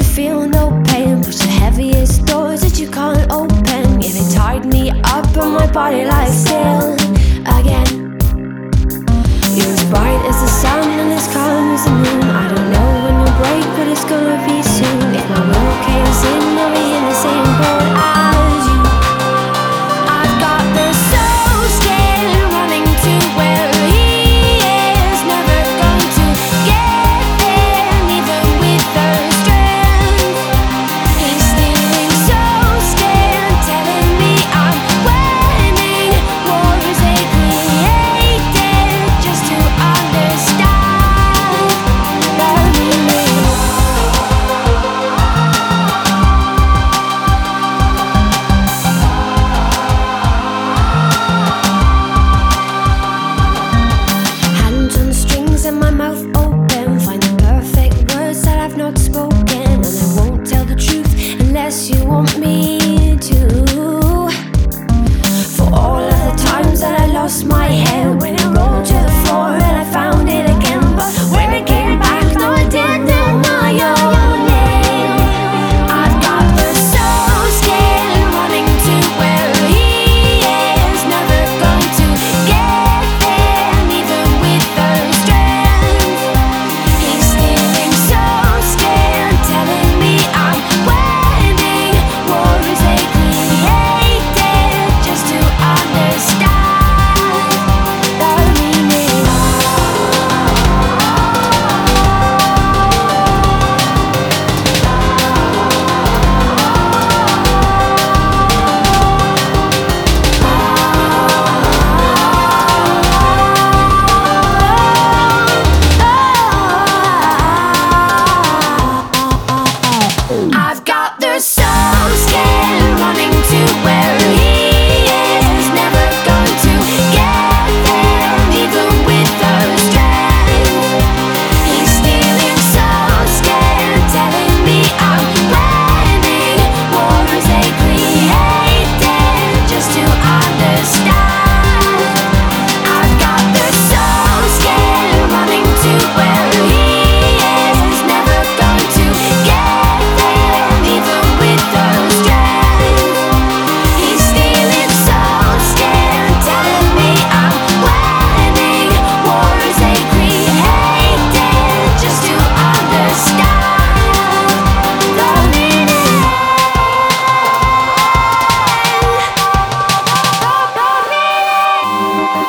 you feel no pain. Push the heaviest doors that you can't open. Yeah, they tied me up and my body like still again. You're as bright as the sun and as calm as the moon. I don't know when you'll break, but it's gonna be. and I won't tell the truth unless you want me to. For all of the times that I lost my head when